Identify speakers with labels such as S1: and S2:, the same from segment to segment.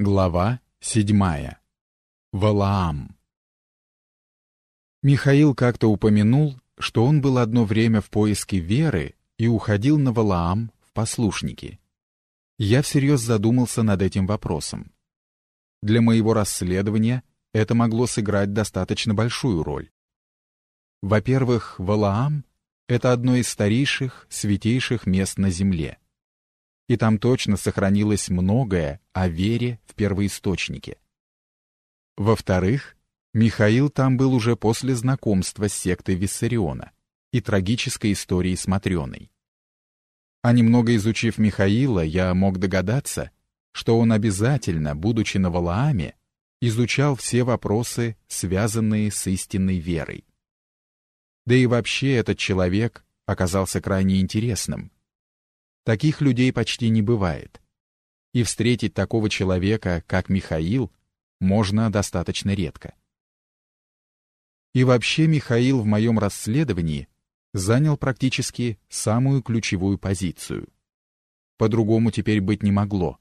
S1: Глава седьмая. Валаам. Михаил как-то упомянул, что он был одно время в поиске веры и уходил на Валаам в послушники. Я всерьез задумался над этим вопросом. Для моего расследования это могло сыграть достаточно большую роль. Во-первых, Валаам — это одно из старейших, святейших мест на Земле — и там точно сохранилось многое о вере в первоисточнике. Во-вторых, Михаил там был уже после знакомства с сектой Виссариона и трагической историей с Матрёной. А немного изучив Михаила, я мог догадаться, что он обязательно, будучи на Валааме, изучал все вопросы, связанные с истинной верой. Да и вообще этот человек оказался крайне интересным, Таких людей почти не бывает. И встретить такого человека, как Михаил, можно достаточно редко. И вообще Михаил в моем расследовании занял практически самую ключевую позицию. По-другому теперь быть не могло.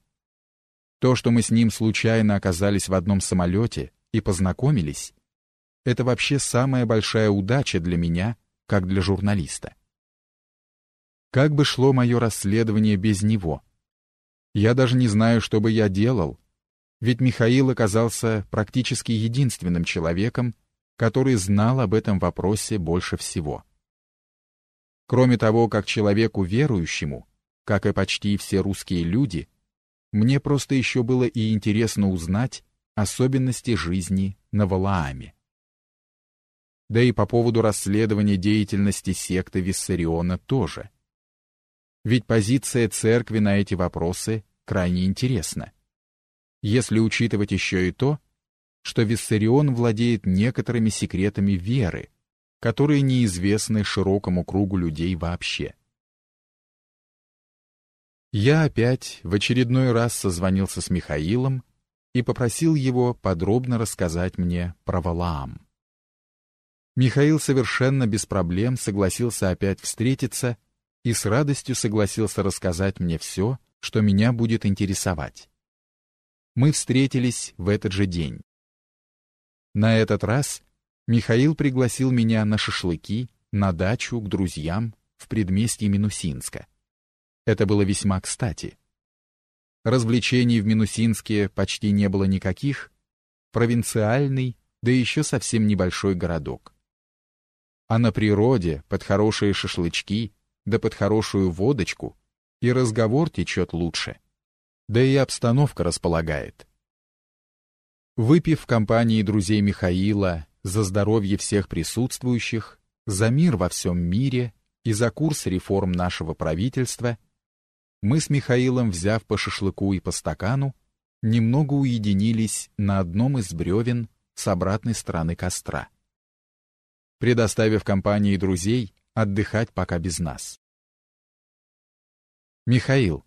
S1: То, что мы с ним случайно оказались в одном самолете и познакомились, это вообще самая большая удача для меня, как для журналиста. Как бы шло мое расследование без него? Я даже не знаю, что бы я делал, ведь Михаил оказался практически единственным человеком, который знал об этом вопросе больше всего. Кроме того, как человеку верующему, как и почти все русские люди, мне просто еще было и интересно узнать особенности жизни на Валааме. Да и по поводу расследования деятельности секты Виссариона тоже – ведь позиция церкви на эти вопросы крайне интересна. Если учитывать еще и то, что Виссарион владеет некоторыми секретами веры, которые неизвестны широкому кругу людей вообще. Я опять в очередной раз созвонился с Михаилом и попросил его подробно рассказать мне про Валаам. Михаил совершенно без проблем согласился опять встретиться и с радостью согласился рассказать мне все, что меня будет интересовать. Мы встретились в этот же день. На этот раз Михаил пригласил меня на шашлыки, на дачу к друзьям в предместье Минусинска. Это было весьма кстати. Развлечений в Минусинске почти не было никаких, провинциальный, да еще совсем небольшой городок. А на природе, под хорошие шашлычки, да под хорошую водочку, и разговор течет лучше. Да и обстановка располагает. Выпив в компании друзей Михаила за здоровье всех присутствующих, за мир во всем мире и за курс реформ нашего правительства, мы с Михаилом, взяв по шашлыку и по стакану, немного уединились на одном из бревен с обратной стороны костра. Предоставив компании друзей, отдыхать пока без нас. Михаил,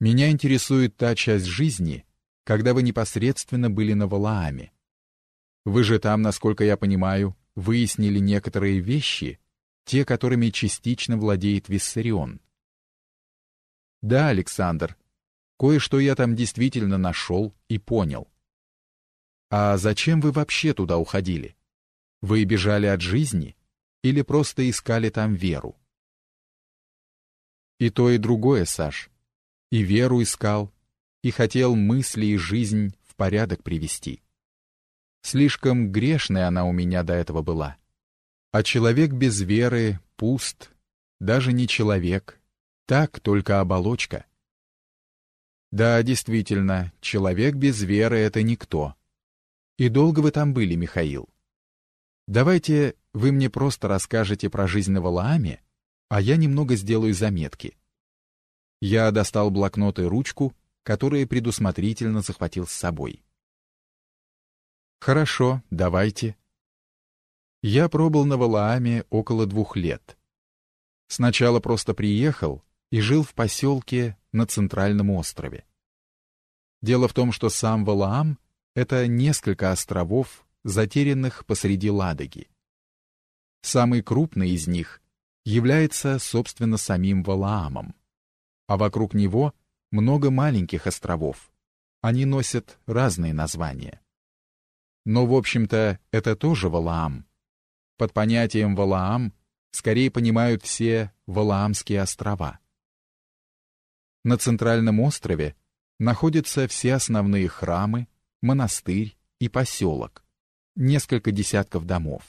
S1: меня интересует та часть жизни, когда вы непосредственно были на Валааме. Вы же там, насколько я понимаю, выяснили некоторые вещи, те, которыми частично владеет Виссарион. Да, Александр, кое-что я там действительно нашел и понял. А зачем вы вообще туда уходили? Вы бежали от жизни? Или просто искали там веру? И то, и другое, Саш. И веру искал, и хотел мысли и жизнь в порядок привести. Слишком грешная она у меня до этого была. А человек без веры пуст, даже не человек, так только оболочка. Да, действительно, человек без веры — это никто. И долго вы там были, Михаил? Давайте вы мне просто расскажете про жизнь на Валааме, а я немного сделаю заметки. Я достал блокнот и ручку, которые предусмотрительно захватил с собой. Хорошо, давайте. Я пробыл на Валааме около двух лет. Сначала просто приехал и жил в поселке на Центральном острове. Дело в том, что сам Валаам — это несколько островов, затерянных посреди Ладоги. Самый крупный из них является, собственно, самим Валаамом, а вокруг него много маленьких островов, они носят разные названия. Но, в общем-то, это тоже Валаам. Под понятием Валаам скорее понимают все Валаамские острова. На центральном острове находятся все основные храмы, монастырь и поселок, несколько десятков домов.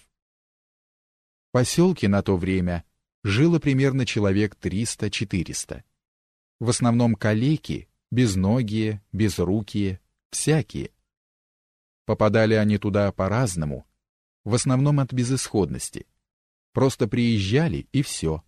S1: В поселке на то время жило примерно человек 300-400. В основном калеки, безногие, безрукие, всякие. Попадали они туда по-разному, в основном от безысходности. Просто приезжали и все.